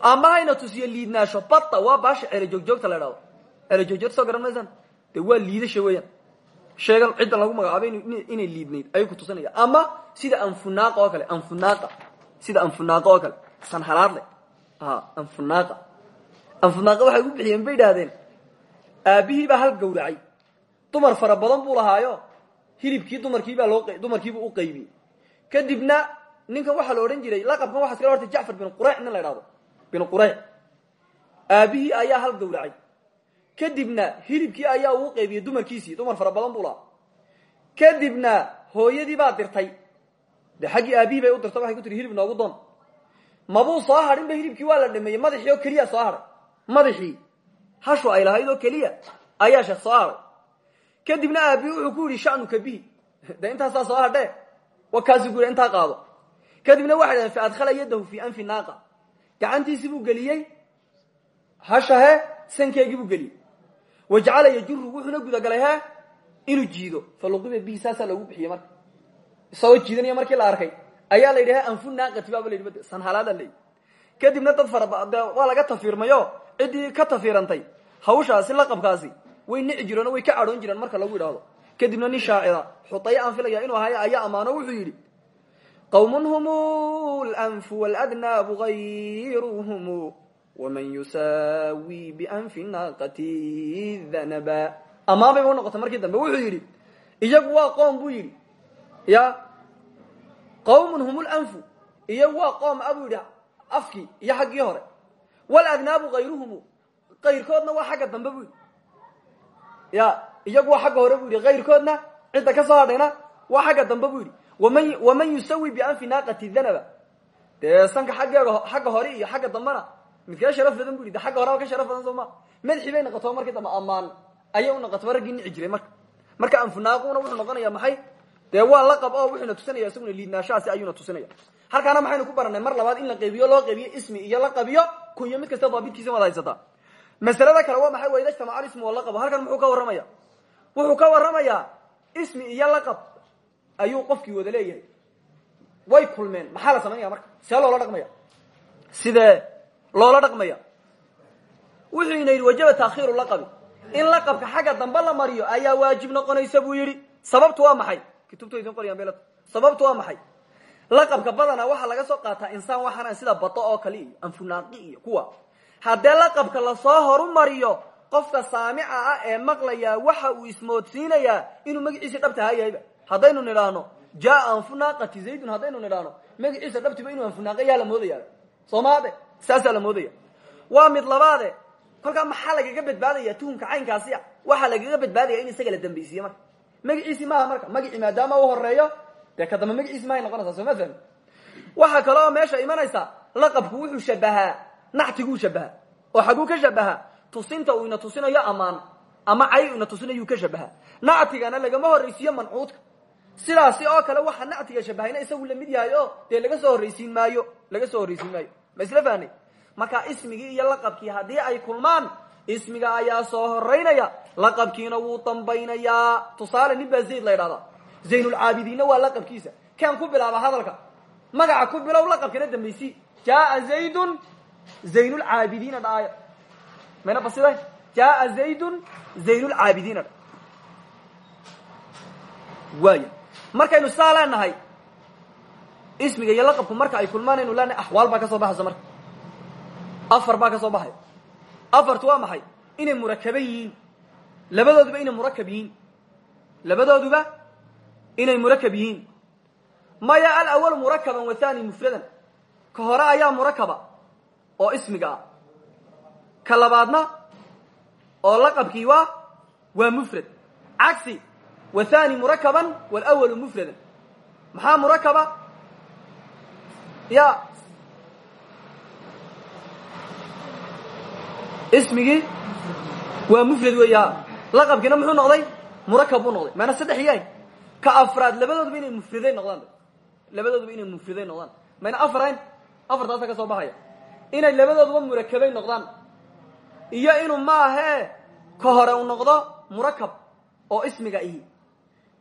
ama hayna tusiyo liidnaasho bata waa baasha ceeljoogjoogta la dhahdo ceeljoogjoogta soo garan de waa liidasha weeyaan. Sheegan ciddan lagu magacaabay inay liidnayd ayuu ku tusinaya ama sida anfunaaqa oo kale anfunaaqa. Sida anfunaaqa oo kale. Sanhalaadle anfunaaqa. Anfunaaqa waxay ugu bixiyeen bay idhahdeen aabihii baa hal gawracay dumar fara buu lahaayo. Hilibkii dumarkiibaa loo dumarkiibuu u qaybiyey kadibna ninkan waxaa la odhan jiray laqabkan waxa iskala hortay jacfar bin qurayc nin la idhahdo bin qurayc aabihii ayaa hal gawracay kadibna hilibkii ayaa uu qaybiyey dumarkiisii dumar fara badan buu lahaa. Kadibna hooyadii baa dirtay. De xaggii aabihii bay u dirtay waxay ku tihi hilib noogu doon. Mabuu soo hadhinba hilibkii waa la dhameeyey madaxii oo keliya soo hadhay. Madaxii hashu ay lahayd oo keliya ayaa sheekh soo hadhay. Kadibna aabihii wuxuu ku yidhi shanuka bihi de intaasaa soo hadhee wa ku yidhi intaa qaado. Kadibna waxay dhahdeen fa adkhala yadahu fii anfi naaqa gacantiisii buu geliyey. Hashahe sankeegii buu geliyey. Wajacala yajuru wuxuuna gudagalay he inuu jiido. Faluqiba bihi saasaa loogu bixiyey marka. Isagoo jiidanaya markii la arkay. Ayaa la yidhi he anfu naaqati baaba la yidhi bade sanhalaadaa la yidhi. Kadibna dad fara de waa laga tafiirmayo ciddii ka tafiirantay hawshaasi laqabkaasi way nici jireen oo way ka cadhoon jireen marka lagu yidhaahdo. Kadibna nin shaacira xudaye aan filaya inuu ahay ayaa ammaano wuxuu yidhi qawmun hum lanfu wladnaabu gayruhum waman yusaawi bianfi naaqati danaba ammaan bayba unoqotay markii dambe wuxuu yidhi iyagu waa qoom buu yidhi ya qawmun hum lanfu iyagu waa qoom a buu yidhi afkii iyo xaggii hore waladnaabu gayruhum kayrkoodna waa xagga dambe bu yidhi ya iyagu waa xagga hore waman yusawi bianfi naaqati danaba dee sanka xaggeega xagga hore iyo xagga dambena midkaa sharaf badan bu yidhi de xagga horeba ka sharaf badan soo ma madaxii bay noqoto markii dambe ammaan ayay u noqoto raggii nici jiray marka marka anfunaaquna wuxuu noqonaya maxay dee waa laqab oo wuxuuna tusinaya isaguna liidnaashahaasi ayuuna tusinaya halkaana maxaynu ku baranay mar labaad in la qeybiyo loo qeybiyo ismi iyo la qabiyo kunyo mid kasta daabidkiisa waad haysataa masalada kale waa maxay wayda ijtamaca ismu walaqab halkan muxuu ka warramaya wuxuu ka warramayaa ismi iyo laqab ayuu qofkii wada leeyahay. Way kulmeen. Maxaa la samaynaya marka? See loola dhaqmaya. Sidee loola dhaqmaya. Wuxuu ina wajaba taakhiiru laqabi. In laqabka xagga dambe la mariyo ayaa waajib noqonaysa buu yidhi. Sababtu waa maxay? Kutubta idin qorayaan bel sababtu waa maxay? Laqabka badanaa waxaa laga soo qaataa insaan waxaana sida bato oo kale iyo anfunaaqi iyo kuwa. Haddee laqabka la soo horumariyo qofka saamica ah ee maqlayaa waxa uu ismoodsiinayaa inuu magaciisi dhabta hayahayba haddaynu nidhaahno jaa anfunaaqati zaydun haddaynu nidhaahno magaciisa dhabtiba inuu anfunaaqa yaa la moodaya soomaade saasaa la moodaya. Waa mid labaade kolkaa maxaa lagaga badbaadaya tuhumka caynkaasiya waxaa lagaga badbaadaya in isaga la dambaysiiye marka. Magaciisi maaha marka magacii maadaama u horeeyo dee ka dambe magaciisi mahay noqonaysaa soo ma fahmi? Waxaa kale meesha imanaysa laqabku wuxuu shabahaa nactiguu shabahaa oo xaguu ka shabahaa tusinta uu ina tusinayo amaan ama cay ina tusinayu ka shabahaa nactigana lagama horraysiiyo mancuudka sidaasi oo kale waxaa nactiga shabahayna isagu la mid yahay o dee laga soo horraysiin maayo laga soo horraysiin maayo. Ma isla fahnay marka ismigii iyo laqabkii haddii ay kulmaan ismiga ayaa soo horeynaya laqabkiina wuu dambaynayaa tusaale nin baa zayd la ydhahdaa zaynulcaabidiinna waa laqabkiisa. Kaan ku bilaaba hadalka. Magaca ku bilow laqabkana dambaysi. Jaaa zaydun zaynulcaabidiina dhaayo mayna basida jaaa zaydun zaynulcaabidiina dha waaya markaynu sidaa leenahay ismiga iyo laqabku marka ay kulmaan aynu leenahay axwaal baa ka soo baxaysa marka. Afar baa ka soo baxaya afartu waa maxay? Inay murakaban yihiin. Labadooduba inay murakab yihiin. Labadooduba inay murakab yihiin. Maya alawal murakaban wathani mufradan. Ka hore ayaa murakaba oo ismiga ah. Ka labaadna oo laqabkii waa waa mufrad. Cagsi wathani murakaban walawalu mufradan maxaa murakaba ya ismigii waa mufrad weeya laqabkiina muxuu noqday murakab buu noqday maana saddex yahay ka afraad labadooduba inay mufriday noqdaan labadooduba inay mufriday noqdaan mayna afarayn afartaasa ka soo baxaya inay labadooduba murakabay noqdaan iyo inuu maahee ka hore u noqdo murakab oo ismiga ihi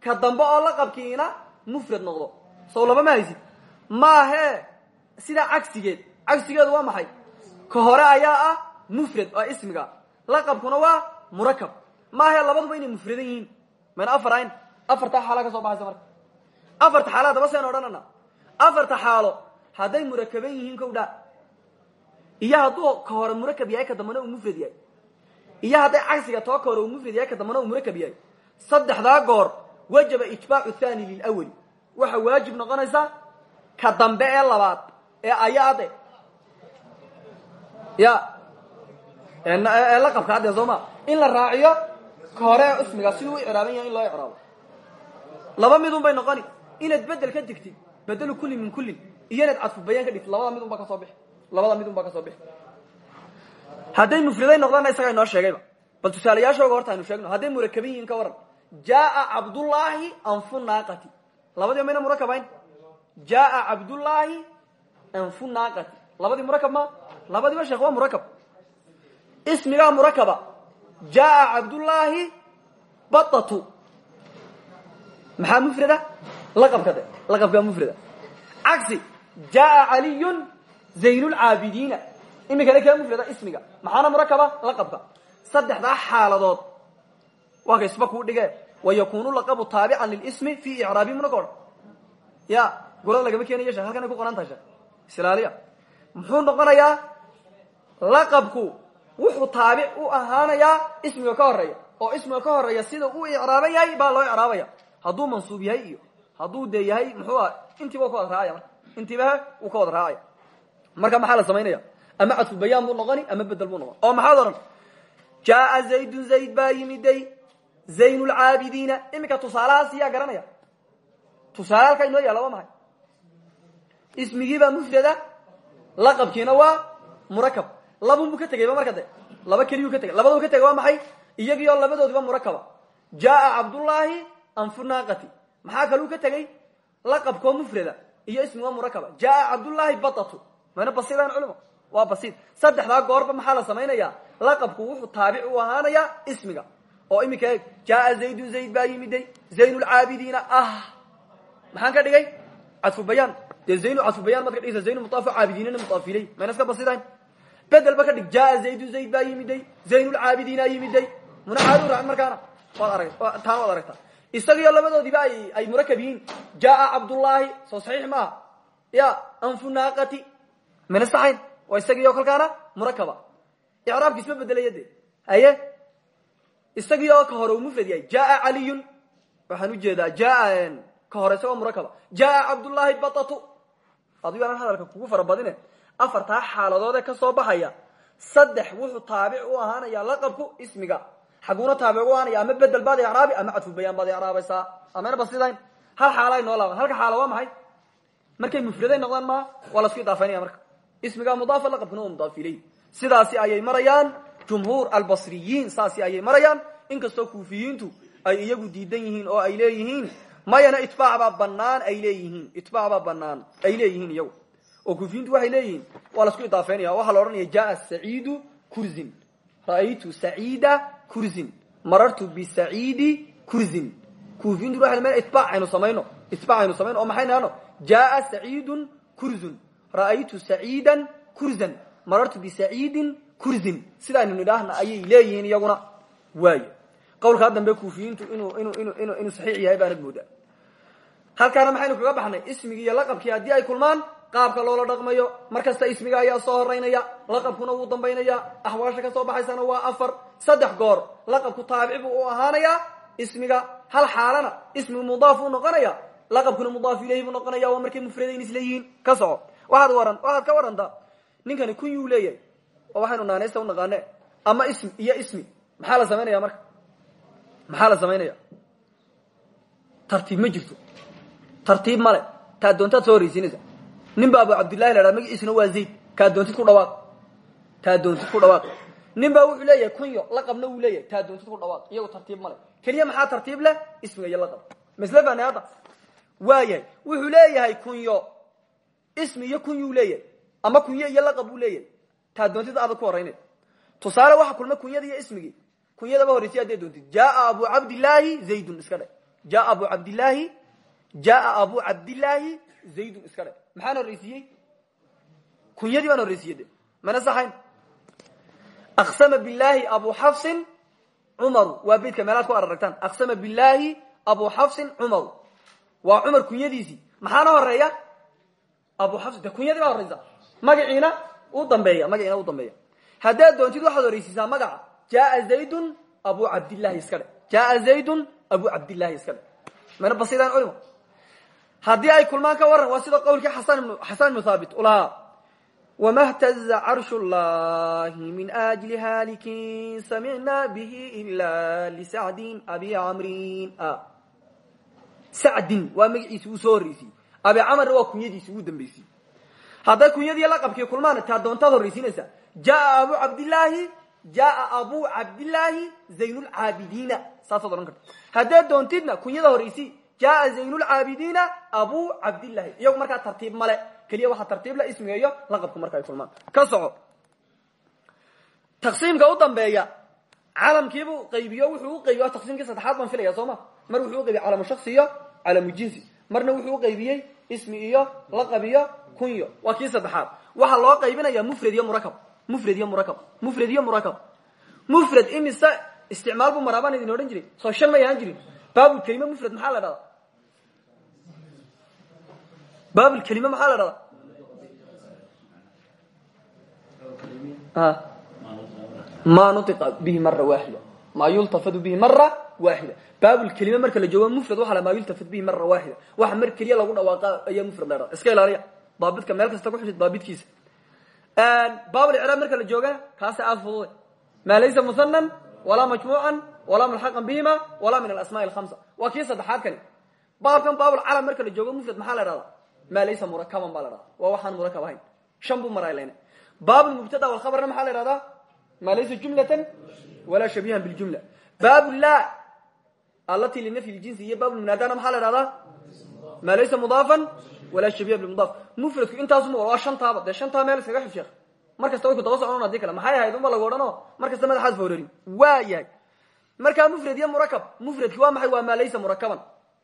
ka dambe oo laqabkiina mufrad noqdo. Sow laba ma haysid maahee sidaa cagsigeed. Cagsigeedu waa maxay? Ka hore ayaa ah mufrad oo ismiga. Laqabkuna waa murakab maahe labaduba inay mufradan yihiin. Mayna afarayn afartaa xaala ka soo baxaysa marka. Afarta xaala haddaba saynu afarta xaalo. Hadday murakaban yihiin kow dhaa. Iyo hadduu ka hore murakab yahay ka dambana mufrad yahay. Iyo hadday cagsiga too ka hore uu yahay ka dambana uu murakab yahay. Saddexdaa goor wajaba itbaacu thani lilawali waxa waajib noqonaysa ka dambe ee labaad ee ayaade. Ya. Ee laqabka haddee soo ma. In la raaciyo ka hore ismiga siduu u icraaban yahay in loo icraabo. Laba midun bay noqoni. Inaad bedel ka digtid bedelu kulli min kullin. Iyo inaad cadfu bayaan ka dhigtid labada midun baa ka soo bixi. Labada midun baa ka soo bixi. Hadday mufriday noqdaanna isagaa inoo sheegayba. Bal tusaalayaashooga horta aynu sheegno. Hadday murakabin yihiin ka waran jaaa cabdullaahi anfu naaqati labadiiba mayna murakabayn jaaa cabdullaahi anfu naaqati labadii murakab ma? Labadiiba sheekh waa murakab. Ismigaa murakaba. Jaaa cabdullaahi batatu maxaa mufrada? Laqabka de. Laqabkaa mufrada. Cagsi. Jaaa caliyun zaynulcaabidiina imikana kee mufrada ismiga? Maxaana murakaba? Laqabka. Saddexdaa xaaladood waa ka isba kuu dhige wayakunu laqabu taabican lilismi fi icraabi muna ka odhan ya gurada lagama keenayo shee halkanay ku qoran tahay shee islaaliya muxuu noqonayaa laqabku wuxuu taabic u ahaanayaa ismiga ka horreeya oo ismiga ka horreeya sida uu icraaban yahay baa loo icraabaya hadduu mansuub yahay iyo hadduu dee yahay muxuu aha intiiba u ka wada raacaya marka intiiba uu ka wada raacaya marka maxaa la samaynaya? Ama cadfu bayaan buu noqoni ama bedel buu noqoni. Oo maxaad odhan jaaa zaydun zayd baa yimiday zayn lcaabidiina iminka tusaalahaas yaa garanaya? Tusaale halkaa inoo yaalla waa maxay? Ismigiibaa mufrada laqabkiina waa murakab labun buu ka tegayba marka de laba keliyuu ka tegay labaduu ka tegay waa maxay? Iyagii oo labadoodiba murakaba jaaa cabdullaahi anfunaaqati maxaa kaluu ka tegey? Laqabkoo mufrada iyo ismigoo murakaba jaaa cabdullaahi batatu. Mana basiidaan culimo waa basiid. Saddexdaa goorba maxaa la samaynaya laqabku wuxuu taabic u ahaanayaa ismiga oo iminka eeg jaaa zaydun zayd baa yimiday zayn lcaabidiina ah maxaan ka dhigay? Cadfu bayaan. Dee zaynu cadfu bayan maad ka dhigaysa zayn mudaafo caabidiinana mudaafiley mayna iska basidayn bedelba ka dhig jaaa zaydun zayd baa yimiday zayn lcaabidiina yimiday muna caadu raacin markaana. Waad arag taana waad aragtaa isagiyo labadoodiiba ay ay murakab yihiin jaaa cabdullaahi soo saxiix maaha ya anfunaaqati mana saxayn. Waa isagiyo kolkaana murakaba icraabki isma bedelaya de haye isagii oo ka hore uu mufrad yahay jaaa caliyun. Waxaan u jeedaa jaaa ka hore isagoo murakaba jaaa cabdullaahi batatu. Adigo aan hadalka kugu farabadine afartaa xaaladoodee ka soo baxaya saddex wuxuu taabic u ahaanaya laqabku ismiga. Xaguuna taabic u ahaanaya ama bedel baad icraabi ama cadfu bayaan baad icraabaysaa amayna basidayn hal xaala ay noo laaban halka xaala waa maxay? Markay mufraday noqdaan maa? Waa la isku idaafaynaya marka. Ismiga mudaafa laqabkuna waa mudaaf iley sidaasi ayay marayaan jumhuur albasriyiin saasi ayay marayaan. Inkastoo kuufiyiintu ay iyagu diidan yihiin oo ay leeyihiin mayana itbaac baa banaan ay leeyihiin. Itbaac baa banaan ay leeyihiin iyagu. Oo kuufiyiintu waxay leeyihiin waa la isku idaafeynaya waxaa la odhanaya jaa saciidu kurzin. Ra'aytu saciida kurzin. Marartu bisaciidi kurzin. Kuufiyiintu waa l itbaac aynu samayno itbaac aynu samayno oo maxay nahano? Jaa saciidun kurzun ra'aytu saciidan kurzan marartu bisaciidin kurzin sidaaynu nidhaahna ayay leeyihiin iyaguna. Waay qawlkaa dambe kuufiyiintu inuu inu inu inu inuu saxiix yahay baanad moodaa. Halkaana maxaynu kaga baxnay ismigii iyo laqabkii haddii ay kulmaan qaabka loola dhaqmayo mar kasta ismiga ayaa soo horeynaya laqabkuna wuu dambaynaya axwaasha ka soo baxaysana waa afar saddex goor laqabku taabic buu u ahaanayaa ismiga hal xaalana ismigu mudaaf uu noqonaya laqabkuna mudaaf ileyhi buu noqonaya markay mufradayn isleeyihiin ka soco waxaad waran waxaad ka warantaa ninkani kunyuu leeyahay oo waxaynu naanaysta unaqaane ama ism iyo ismi. Maxaa la samaynaya marka? Maxaa la samaynaya tartiib ma jirto. Tartiib male taa doontaad soo horreysiinaysa nin ba abu la dhaha magaciisuna waa zayd. Kaa doontid ku dhawaaq. Taa doontid ku dhawaaq. Nin baa wuxuu leeyahay kunyo laqabna wuu leeyahay. Taa doontid ku dhawaaq. Iyago tartiib male keliya maxaa tartiib leh? Ismiga iyo laqab. Masle fahne hadda wuxuu leeyahay kunyo ismi iyo kunyuu leeyahay. Ama kunyo iyo laqab buu leeyahay taa doontid aada ku horeyna tusaale waxa kulma kunyada iyo ismigii kunyadaba horreysay hadday doontid jaaa abu cabdillaahi zaydun iska dhe. Jaa abu cabdillaahi jaaa abu cabdillaahi zaydun iska dhe. Maxaan horreysiiyey? Kunyadii baan horreysiiyey de. Mana saxayn? Aqsama billahi abu xafsin cumaru. Waa beydka meelaad ku araragtaan. Aqsama billahi abu xafsin cumaru. Waa cumar kunyadiisii. Maxaana horreeya abu xafsin. De kunyadii baa horreysa. Magaciina u dambeeya magaciina u dambeeya haddaad doontid waxaad horreysiisaa magaca jaaa zaydun abu cabdillahi iska dhe jaaa abu cabdillahi iska mana basidaan culimo haddii ay kulmaan ka waran waa sida qowlkii xasan ibnu thaabit u lahaa wama htaza carshu llahi min ajli halikin samicna bihi ila lisacdin abi camrin. Sacdin waa magaciisi uu soo horreysiyey. Abi camarna waa kunyadiisi ugu dambeysiyey hadday kunyadii laqabkii kulmaan taa doontaad horreysiinaysaa jaaa abu cabdillaahi jaaa abu cabdillaahi zaynulcaabidiina saasaad odhan karta. Haddaad doontidna kunyada horreysi jaaa zaynulcaabidiina abu cabdillahi iyagu markaa tartiib male keliya waxaa tartiibla ismiga iyo laqabku marka ay kulmaan. Ka soco. Taqsiimka u dambeeya calamkiibuu qaybiyo wuxuu u qaybiy taqsiimkii saddexaad baan filaya soo ma? Mar wuxuu uqaybiyey calamu shaksi iyo jinsi. Marna wuxuu uqaybiyey ismi iyo laqab iyo kunyo waa kii saddexaad. Waxaa loo qaybinaya mufrad iyo murakab mufrad iyo murakab mufrad iyo murakab mufrad imise isticmaal buu maraa baan idin odhan jiray soo shan may ahaan jirin. Baabulkelime mufrad maxaa la dhahdaa? Baabulkelime maxaa la dhahdaa? Ma nuiqa bihi mara waaxida ma yultafadu bihi mara waaxida baabulkelime marka la joogo mufrad waa ma yultafad bihi mara waaxida waxa mar keliya lagu dhawaaqa ayaa mufrad la dhahda iska ilaaliya daabidka meel kasta ku xishid daabidkiisa baabulcraab marka la joogana kaasa aada fudude maa laysa musanan walaa majmuucan walaa mulxaqan bihima walaa min alasmaai alhamsa waa kii saddexaad kani. Baabkan baabulcalam marka la joogo mufrad maxaa la dhahdaa maa laysa murakaban baa la dhahda waa waxaan murakab ahayn. Shan buu maraa lena baabulmubtada walkhabarna maxaa la dhahdaa maa laysa jumlatan walaa shabihan biljumla baabula alati linafyi ljinsi iyo baabulmunaadana maxaa la dhahdaa maa laysa mudaafan walaa shabihan bilmudaaf mufradku intaasuma waa shantaaba. Dee shantaa meel iskaga xif sheekh mar kasta way ku daba socon haddii kale. Maxay ahayd? Unba lagu odhanoo. Mar kasta madaxaad foorerin waa yahay. Markaa mufrad iyo murakab mufradki waa maxay? Waa maa laysa murakaban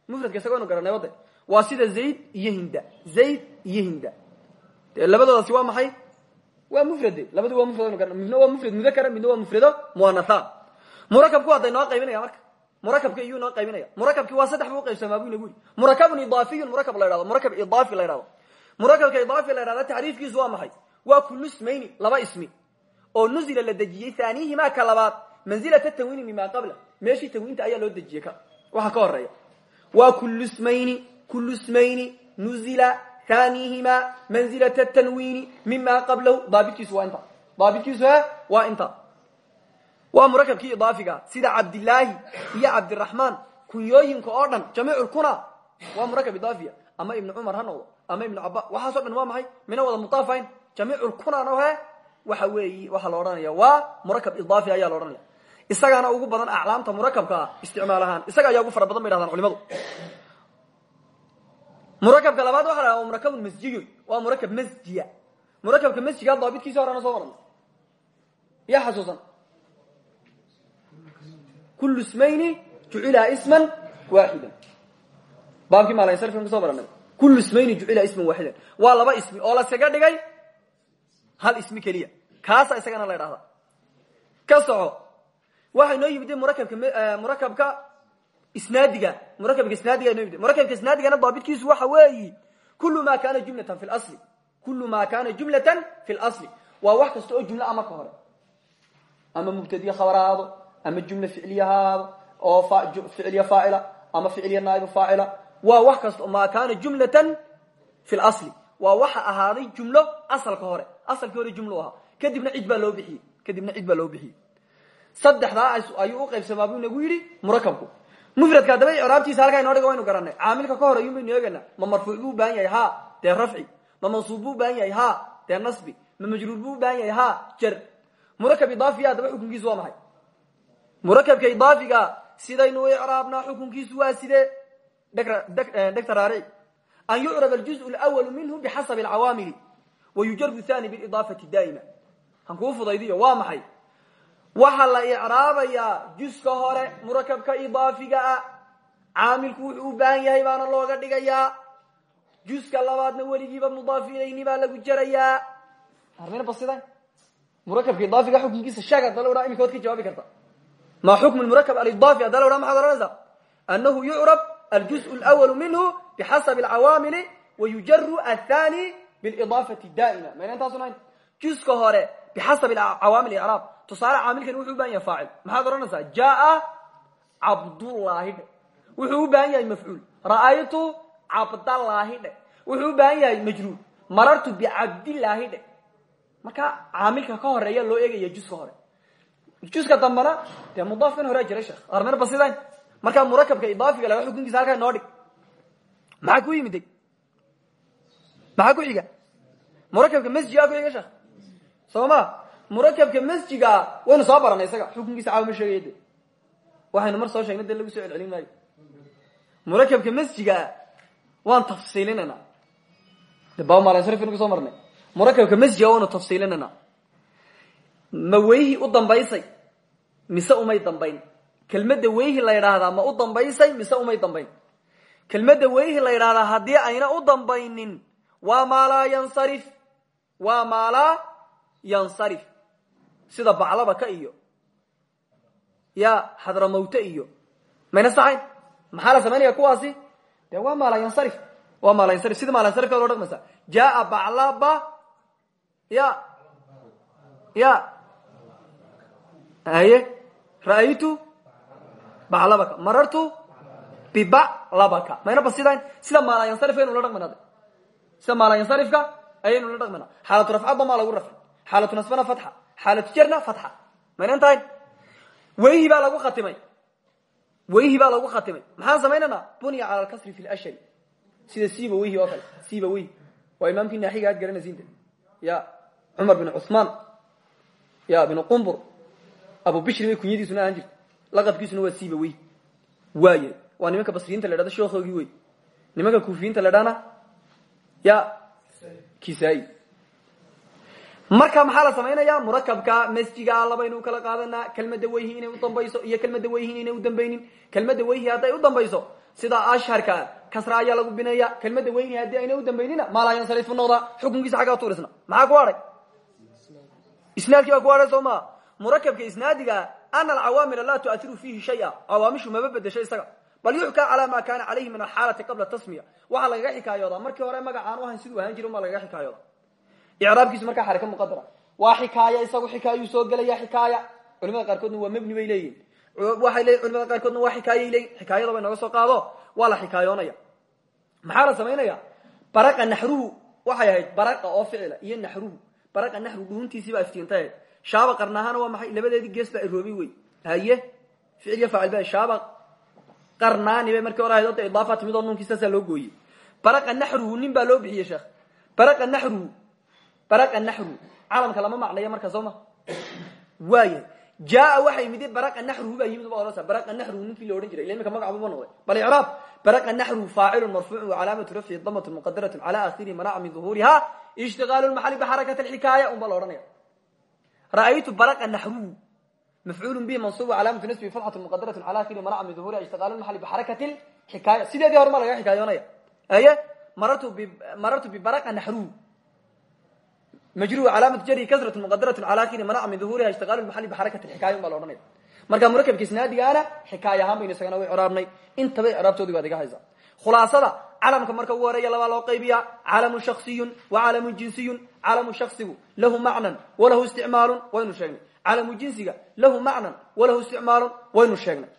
mufradka isaga aynu garanay wade waa sida zayd iyo hinda. Zayd iyo hinda. Dee labadoodaasi waa maxay? Waa mufrade labadu waa mufrad midna waa mufrad mudakara midna waa mufrado muanatha murakabku hadday noo qaybinaya marka murakabka iyuu noo qaybinaya murakabki waa saddex buu uqaybsamaa bu inagu yiri murakabun idaafiyun murakab la ydhahdo murakab idaafi la ydhahdo murakabka idaafi la ydhahda tacriifkiisu waa maxay? Waa kulu ismayni laba ismi. Oo nuzila la dejiyey haanihimaa ka labaad manzilata tanwiini mima qabla. Meeshii tanwiinta ayaa loo dejiyey ka. Waxa ka horreeya waa kulu smayni kulu ismayni nuzila haanihimaa manzilata tanwiini mima qablahu daabitkiisu waa inta. Daabitkiisu he waa inta waa murakabkii idaafiga sida cabdilaahi iyo cabdiraxmaan kunyooyinka oo dhan jamiiculkuna waa murakab idaafiya ama ibnu cumar ha noqdo ama ibnu caba waxaaso dhan waa maxay? Mina wada mutaafayn. Jamiiculkunan o he waxa weeyi waxaa la odhanaya waa murakab idaafi ayaa la odhanaya. Isagaana ugu badan aclaamta murakabka ah isticmaal ahaan isaga ayaa ugu fara badan bay dhahdaan culimadu. Murakabka labaad waxa la hahda murakabun masjiyun waa murakab masjiya. Murakabka masjiga daabitkiisa horana soo marna ya xasuusan kulu ismayni jucila isman waaxida baabkii maalansarfin ku soo baranay kulu ismayni jucila isman waaxidan waa laba ismi oo laskaga dhigay hal ismi keliya kaasa isagana la ydhahda ka soco waxay noo yimid murakabka murakabka isnaadiga murakabka isnaadiga noo yimid murakabka isnaadigana daabitkiisu waxa weeyi kulu ma kana jumlatan fi lsli kulu ma kana jumlatan fi lsli waa wax kasta oo jumla a marka hore ama mubtadiye khabar ahaado ama jumla ficliya haado oo ficliya faacila ama ficliya naaibu faacila waa wax kasta ma kana jumlatan fi lsli waa waxa ahaaday jumlo asalka hore asalkii hore jumlo ahaa kadibna cid baa loo bixiyey kadibna cid baa loo bixiyey saddexdaa ayuu uqaybsamaa buu nagu yidhi murakabku mufradka haddaba icraabtiisa halkaa inoo dhiga waynu garanay caamilka ka hor ayuun baynu eeganaa ma marfuuc buu ubaahan yahay ha dee rafci ma mansuub buu ubaahan yahay ha dee nasbi ma majruur buu ubaahan yahay ha jar murakab idaafiya haddaba xukunkiisu waa maxay murakabka idaafiga sidaynu icraabnaa xukunkiisu waa sidee eh, dhegta raari. An yucrab aljuzu lwalu minhu bixasabi alcawaamili wa yujarbu thani bilidaafati daa'ima. Han kuu fudaydiyo waa maxay? Waxaa la icraabayaa juska hore murakabka idaafiga ah. Caamilku wuxuu u baahan yahay baana looga dhigayaa. Juska labaadna weligiiba mudaaf ilayni baa lagu jerayaa murakabka idaafiga xukunkiisa sheeg hadda la odhaa imika waad ka jawaabi karta ma xukm murakab alidaafi hadda la odhaa maxaad odhanaysaa anahu yucrab aljuزء اlأwl minhu bxasab اlcawaamili wayujaru athani biidaafati daa'ima mayna intaasun hayn juska hore bixasab cawaamil icraab tusaale caamilkani wuxuu u bahan yahay faacil maxaad odhanaysaa jaa cabdullaahi dhe wuxuu u baahan yahay mafcuul ra'aytu cabdallaahi dhe wuxuu u baahan yahay majruur marartu bicabdillaahi dhe marka caamilka ka horeeya loo eegaya juska hore juska dambana dee mudaafkan horea jira sheekh armer basidayn markaa murakabka idaafiga laga xukunkiisa halkaa noo dhig. Maxaa ku yimiday maxaa ku xiga? Murakabka masjiga ku xiga sheekh soo ma? Masjiga waynu soo baranay isaga. Xukunkiisa caawa ma sheegaya de mar soo sheegnay dee lagu soo celcelin maayo. Murakabka masjiga waan tafsiilinayna. De babamaalsrfinu ku soo marnay. Murakabka masjiga waynu tafsiilinayna. Ma weyhi u dambaysay mise umay dambayn? Kelmadda weyhi la yidhaahdaa ma u dambaysay? Mise umay dambayn? Kelmadda weyhi la yidhahdaa haddii ayna u dambaynin waa maa laa yansarif. Waa maa laa yansarif. Sida baclabaka iyo. Ya xadramawte iyo. Mayna saxayn? Maxaa la samaynaya kuwaasi? De waa maala yansarif. Waa maala yansarif. Sida maala yansarifka loo dhaqmaysa jaa baclaba. Ya. Ya haye ra'aytu? Baclabaka marartu? Bibaclabaka mayna basidayn sida maala yansarifka aynu la dhaqmayna sida maala yansarifka ayaynu la dhaqmayna xaalatu rafcadba maa lagu rafci. Xaalatu nasbana fatxa. Xaalatu jarna fatxa. Maynan tahayn weyhi baa lagu khatimay. Weyhi baa lagu khatimay. Maxaan samaynayna bunya cala alkasri fi lashari sida siba weyhi oo kale. Siba weyhi waa imaamkii naaxiga aad garanaysiinta ya cumar bin cuثmaan ya bin qumbur abu bishri bay kunyadiisuna ahaan jirta laqabkiisuna waa siba weyhi waay waa nimanka basriyiinta la dhahdo sheekhoogii wey. Nimanka kuufiyiinta la dhahna ya kisaayi. Marka maxaa la samaynaya murakabka masjiga labaynu kala qaadanaa kelmada weyhi inay udambayso iyo kelmada weyhi inay udambaynin kelmada weyhi hadday udambayso sida asharka kasra ayaa lagu bineeya kelmada weyhi haddii ayna udambaynina maalaa yansarifu noqda xukunkiisa xaggaa tuurisna. Maxaa ku hadhay isnaadkii baa ku hadhay soo maa murakabka isnaadiga ana alcawaamila laa tuatiru fiihi shaya. Cawaamishu maba bedesho isaga. Bal yuxkaa calaa ma kana calayhi min alxaalati qabla tasmiya. Waxaa lagaga xikaayoodaa. Markii hore magacaan u ahayn siduu ahaan jira umaa lagaga xikaayooda icraabkiisu markaa xaraka muqadara waa xikaaya isagu xikaayuu soo gelaya xikaaya. Culimada qaarkoodna waa mebni bay leeyihiin waxay leeyihiin culimada qaarkoodna waa xikaayay leeyihiin xikaayada bay nooga soo qaado. Waa la xikaayoonaya maxaa la samaynaya baraqa naxruhu. Waxay ahayd baraqa oo ficila iyo naxruhu. Baraqa naxru dhuuntiisii baa iftiinta ahayd shaaba qarnaahana waa maxay? Labadeedii gees baa iroobay wey haye? Ficil iyo faacil ba shaaba qarnaani bay markii hore ahayd. Idaafa timid oo nuunkii saasaa loo gooyey. Baraqa naxruhu nin baa loo bixiyey sheekh baraqa naxruhu baraqa naxruhu calamka lama macnayo marka soo ma? Waaya jaa waxaa yimid baraqa naxruhu baa yimid ba baraqa naxruhu ninkii la odhan jiray. Ila imika magacabuba noqday. Bal icraab baraqa naxruhu faacilun marfuucun wacalaamatu rafcihi damatun muqadaratun cala akhirihi manaca min duhuuriha ishtigaalu lmaxali bixarakati alxikaaya un baa la odhanaya ra'aytu baraqa naxruhu mafcuulun bihi mansuub calaamatu nasbihi fatxatu muqadaratun cala akhirihi manaca min duhuuriha ishtigaalu lmaxali bixarakati lxikaaya sideedii hore ma lagaga xikaayoonaya aye marartu bibaraqa naxruhu majrur calaamatu jari kasratu muqadarat cala akhiri manaca min duhuriha ishtiqaalu maxali bixarakati xikaaya baa la odhanaya marka murakabka isnaadigaana xikaaya ahaan baynu isagana way ciraabnay intaba icraabtoodii baad iga haysa khulaasada calamka marka ugu horreeya labaa loo qaybiya calamun shaksiyun wa calamun jinsiyun calamu shaksigu lahu macnan walahu isticmaalun waynu sheegnay. Calamu jinsiga lahu macnan walahu isticmaalun waynu sheegnay.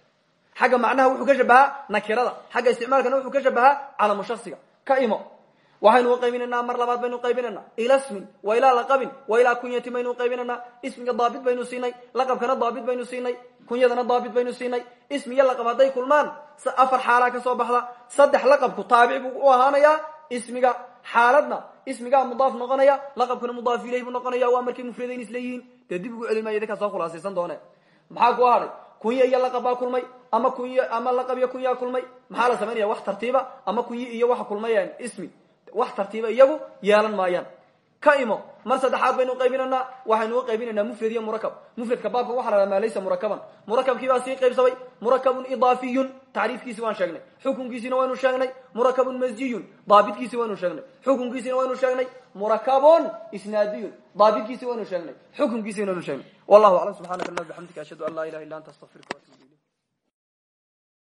Xagga macnaha wuxuu ka shabahaa nakirada. Xagga isticmaalkana wuxuu ka shabahaa calamu shaksiga. Ka imo. Waxaynu uqaybinaynaa mar labaad baynu qaybinaynaa. Ila smin wa ilaa laqabin wa ilaa kunyati baynu uqaybinaynaa ismiga daabit baynu siinay laqabkana daabit baynu siinay kunyadana daabit baynu siinay. Ismi iyo laqab hadday kulmaan afar xaalaa ka soo baxda. Saddex laqabku taabic buu u ahaanayaa ismiga xaaladna ismigaa mudaaf noqonaya laqabkuna mudaaf ilayh buu noqonaya waa markay mufradayn isleeyihiin. Dee dib ugu celimaya idinkaa soo khulaasaysan doone. Maxaa ku hadhay kunya iyo laqab kulmay ama kuny ama laqab iyo kunyaa kulmay. Maxaa la samaynaya wax tartiiba ama kunyi iyo waxa kulmayaan ismi. Wax tartiiba iyagu yeelan maayaan ka imo mar saddexaad baynu qaybinaynaa waxaynu u qaybinaynaa mufrad iyo murakab mufradka baabka waxa la haha maa laysa murakaban murakabkii baa sii qaybsamay murakabun idaafiyun tacriifkiisi waan sheegnay. Xukunkiisina waynu sheegnay murakabun masjiyun daabitkiisi waynu sheegnay. Xukunkiisina waynu sheegnay murakabun isnaadiyun daabitkiisi waynu sheegnay. Xukunkiisina waynu sheegnay. Wallahu aclam subxanaka allah bixamdika ashhadu an laa ilaha illa anta ilayk